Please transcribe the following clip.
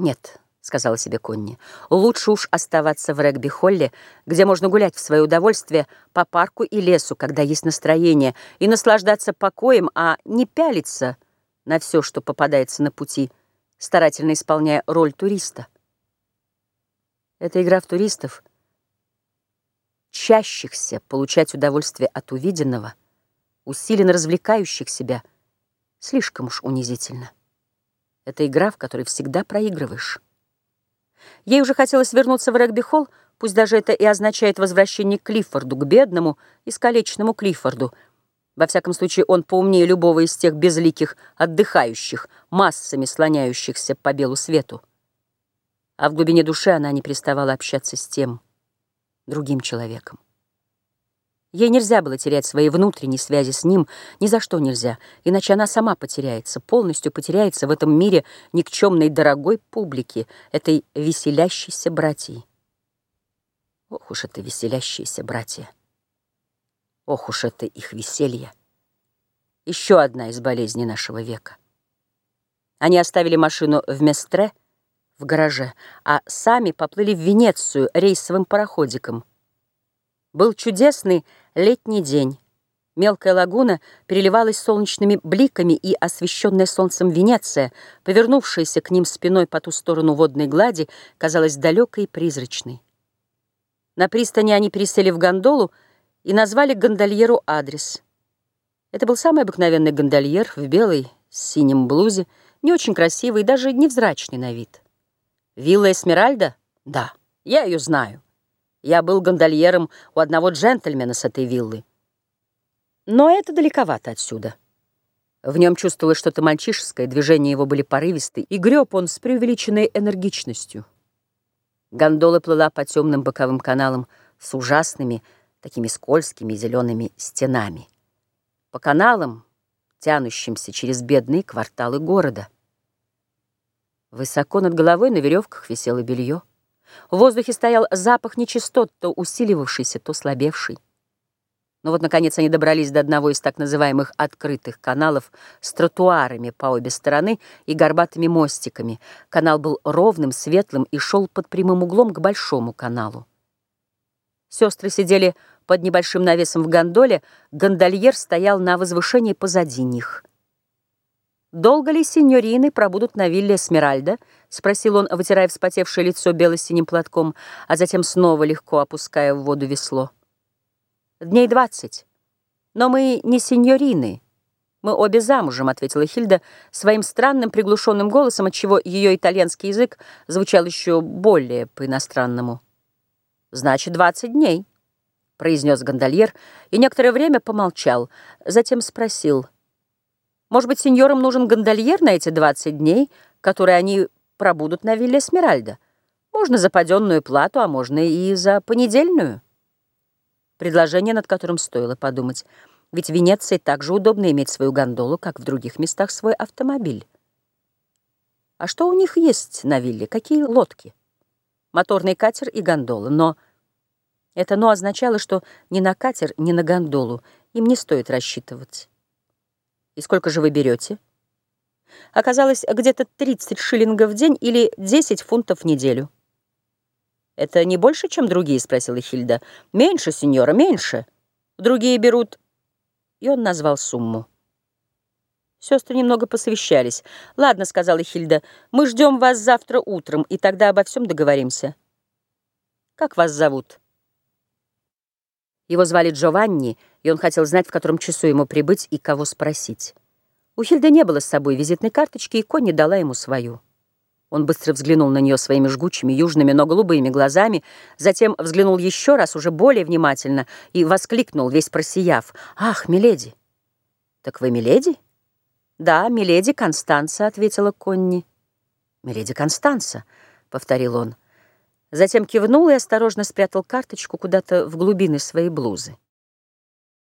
«Нет», — сказала себе Конни, — «лучше уж оставаться в регби-холле, где можно гулять в свое удовольствие по парку и лесу, когда есть настроение, и наслаждаться покоем, а не пялиться на все, что попадается на пути, старательно исполняя роль туриста». Эта игра в туристов, чащихся получать удовольствие от увиденного, усиленно развлекающих себя, слишком уж унизительно. Это игра, в которой всегда проигрываешь. Ей уже хотелось вернуться в регби-холл, пусть даже это и означает возвращение к Клиффорду, к бедному, искалеченному Клиффорду. Во всяком случае, он поумнее любого из тех безликих, отдыхающих, массами слоняющихся по белу свету. А в глубине души она не переставала общаться с тем, другим человеком. Ей нельзя было терять свои внутренние связи с ним, ни за что нельзя, иначе она сама потеряется, полностью потеряется в этом мире никчемной дорогой публики, этой веселящейся братьей. Ох уж это веселящиеся братья! Ох уж это их веселье! Еще одна из болезней нашего века. Они оставили машину в Местре, в гараже, а сами поплыли в Венецию рейсовым пароходиком. Был чудесный летний день. Мелкая лагуна переливалась солнечными бликами, и освещенная солнцем Венеция, повернувшаяся к ним спиной по ту сторону водной глади, казалась далекой и призрачной. На пристани они пересели в гондолу и назвали гондольеру адрес. Это был самый обыкновенный гондольер в белой с синим блузе, не очень красивый, даже невзрачный на вид. «Вилла Эсмеральда? Да, я ее знаю». Я был гондольером у одного джентльмена с этой виллы. Но это далековато отсюда. В нем чувствовалось что-то мальчишеское, движения его были порывисты, и греб он с преувеличенной энергичностью. Гондола плыла по темным боковым каналам с ужасными, такими скользкими зелеными стенами. По каналам, тянущимся через бедные кварталы города. Высоко над головой на веревках висело белье. В воздухе стоял запах нечистот, то усиливавшийся, то слабевший. Но вот, наконец, они добрались до одного из так называемых открытых каналов с тротуарами по обе стороны и горбатыми мостиками. Канал был ровным, светлым и шел под прямым углом к большому каналу. Сестры сидели под небольшим навесом в гондоле, гондольер стоял на возвышении позади них — «Долго ли сеньорины пробудут на вилле Смиральда?» — спросил он, вытирая вспотевшее лицо бело-синим платком, а затем снова легко опуская в воду весло. «Дней двадцать. Но мы не сеньорины. Мы обе замужем», — ответила Хильда своим странным приглушенным голосом, отчего ее итальянский язык звучал еще более по-иностранному. «Значит, двадцать дней», — произнес гондольер и некоторое время помолчал, затем спросил — может быть, сеньорам нужен гондольер на эти 20 дней, которые они пробудут на вилле Смиральда? Можно за паденную плату, а можно и за понедельную. Предложение, над которым стоило подумать. Ведь в Венеции так же удобно иметь свою гондолу, как в других местах свой автомобиль. А что у них есть на вилле? Какие лодки? Моторный катер и гондола. Но это «но» означало, что ни на катер, ни на гондолу им не стоит рассчитывать. И сколько же вы берете? Оказалось, где-то 30 шиллингов в день или 10 фунтов в неделю. «Это не больше, чем другие?» — спросила Хильда. «Меньше, сеньора, меньше. Другие берут...» И он назвал сумму. Сестры немного посовещались. «Ладно», — сказала Хильда, — «мы ждем вас завтра утром, и тогда обо всем договоримся». «Как вас зовут?» Его звали Джованни, и он хотел знать, в котором часу ему прибыть и кого спросить. У Хильды не было с собой визитной карточки, и Конни дала ему свою. Он быстро взглянул на нее своими жгучими, южными, но голубыми глазами, затем взглянул еще раз, уже более внимательно, и воскликнул, весь просияв. «Ах, миледи!» «Так вы миледи?» «Да, миледи Констанца», — ответила Конни. «Миледи Констанца», — повторил он. Затем кивнул и осторожно спрятал карточку куда-то в глубины своей блузы.